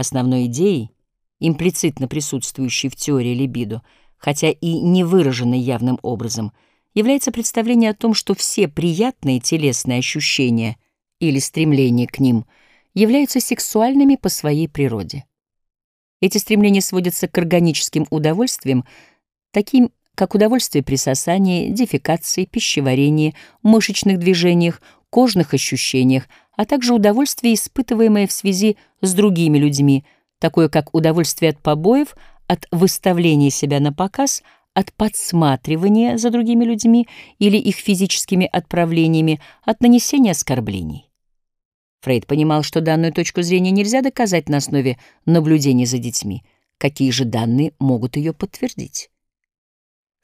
Основной идеей, имплицитно присутствующей в теории либидо, хотя и не выраженной явным образом, является представление о том, что все приятные телесные ощущения или стремления к ним являются сексуальными по своей природе. Эти стремления сводятся к органическим удовольствиям, таким как удовольствие при сосании, дефекации, пищеварении, мышечных движениях, кожных ощущениях, а также удовольствие, испытываемое в связи с другими людьми, такое как удовольствие от побоев, от выставления себя на показ, от подсматривания за другими людьми или их физическими отправлениями, от нанесения оскорблений. Фрейд понимал, что данную точку зрения нельзя доказать на основе наблюдений за детьми. Какие же данные могут ее подтвердить?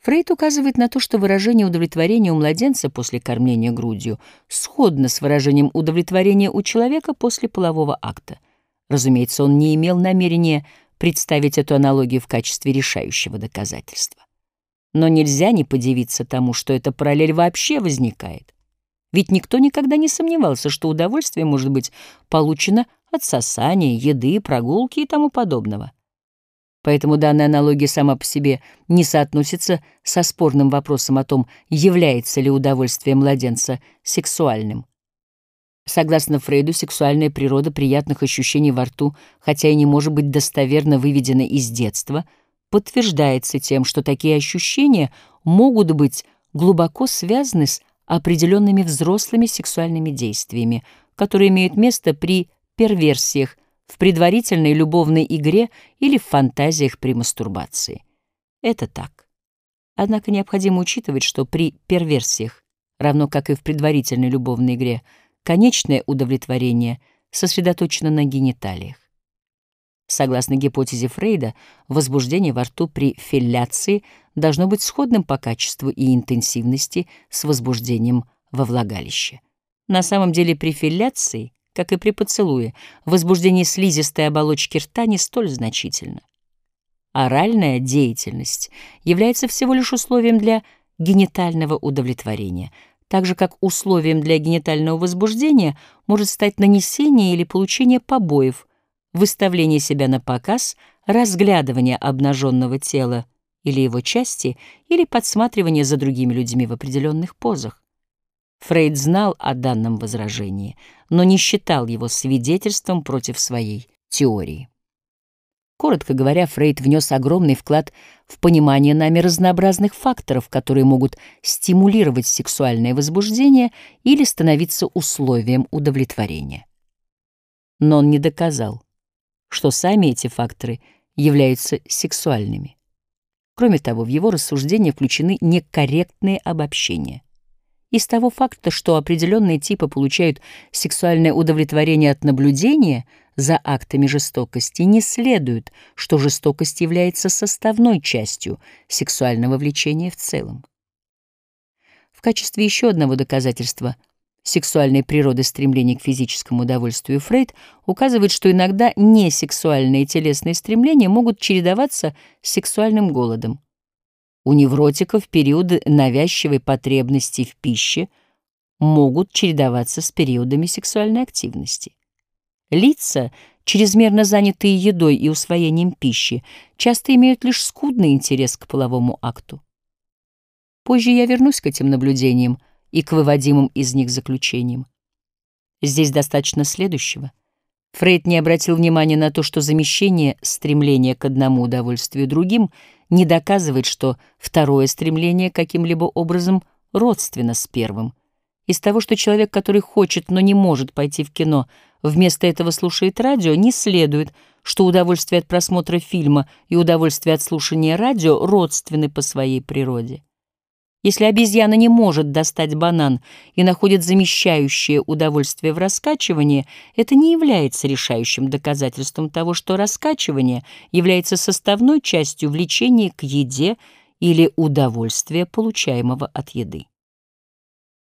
Фрейд указывает на то, что выражение удовлетворения у младенца после кормления грудью сходно с выражением удовлетворения у человека после полового акта. Разумеется, он не имел намерения представить эту аналогию в качестве решающего доказательства. Но нельзя не подивиться тому, что эта параллель вообще возникает. Ведь никто никогда не сомневался, что удовольствие может быть получено от сосания, еды, прогулки и тому подобного. Поэтому данная аналогия сама по себе не соотносится со спорным вопросом о том, является ли удовольствие младенца сексуальным. Согласно Фрейду, сексуальная природа приятных ощущений во рту, хотя и не может быть достоверно выведена из детства, подтверждается тем, что такие ощущения могут быть глубоко связаны с определенными взрослыми сексуальными действиями, которые имеют место при перверсиях, в предварительной любовной игре или в фантазиях при мастурбации. Это так. Однако необходимо учитывать, что при перверсиях, равно как и в предварительной любовной игре, конечное удовлетворение сосредоточено на гениталиях. Согласно гипотезе Фрейда, возбуждение во рту при филляции должно быть сходным по качеству и интенсивности с возбуждением во влагалище. На самом деле при филляции как и при поцелуе, возбуждение слизистой оболочки рта не столь значительно. Оральная деятельность является всего лишь условием для генитального удовлетворения, так же как условием для генитального возбуждения может стать нанесение или получение побоев, выставление себя на показ, разглядывание обнаженного тела или его части, или подсматривание за другими людьми в определенных позах. Фрейд знал о данном возражении, но не считал его свидетельством против своей теории. Коротко говоря, Фрейд внес огромный вклад в понимание нами разнообразных факторов, которые могут стимулировать сексуальное возбуждение или становиться условием удовлетворения. Но он не доказал, что сами эти факторы являются сексуальными. Кроме того, в его рассуждения включены некорректные обобщения. Из того факта, что определенные типы получают сексуальное удовлетворение от наблюдения за актами жестокости, не следует, что жестокость является составной частью сексуального влечения в целом. В качестве еще одного доказательства сексуальной природы стремления к физическому удовольствию Фрейд указывает, что иногда несексуальные телесные стремления могут чередоваться с сексуальным голодом. У невротиков периоды навязчивой потребности в пище могут чередоваться с периодами сексуальной активности. Лица, чрезмерно занятые едой и усвоением пищи, часто имеют лишь скудный интерес к половому акту. Позже я вернусь к этим наблюдениям и к выводимым из них заключениям. Здесь достаточно следующего. Фрейд не обратил внимания на то, что замещение стремления к одному удовольствию другим — не доказывает, что второе стремление каким-либо образом родственно с первым. Из того, что человек, который хочет, но не может пойти в кино, вместо этого слушает радио, не следует, что удовольствие от просмотра фильма и удовольствие от слушания радио родственны по своей природе. Если обезьяна не может достать банан и находит замещающее удовольствие в раскачивании, это не является решающим доказательством того, что раскачивание является составной частью влечения к еде или удовольствия, получаемого от еды.